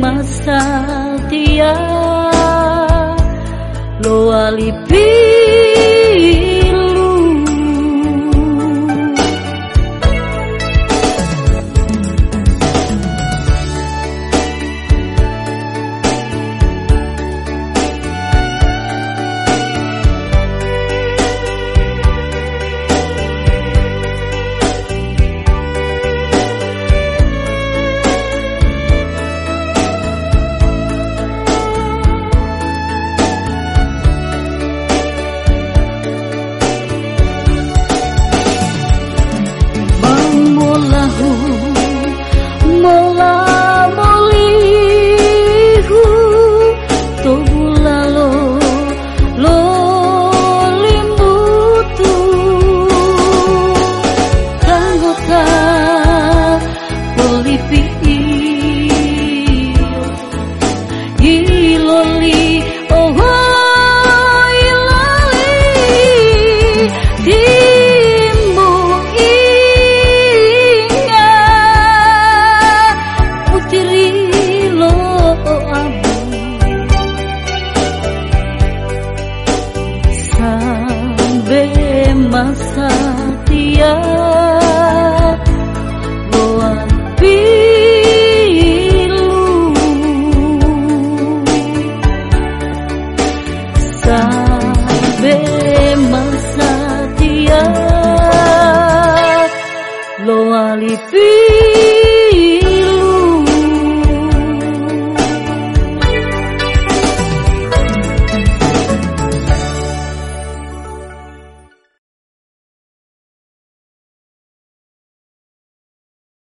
masa dia. Lo lipi believe it. bema satia lo alipi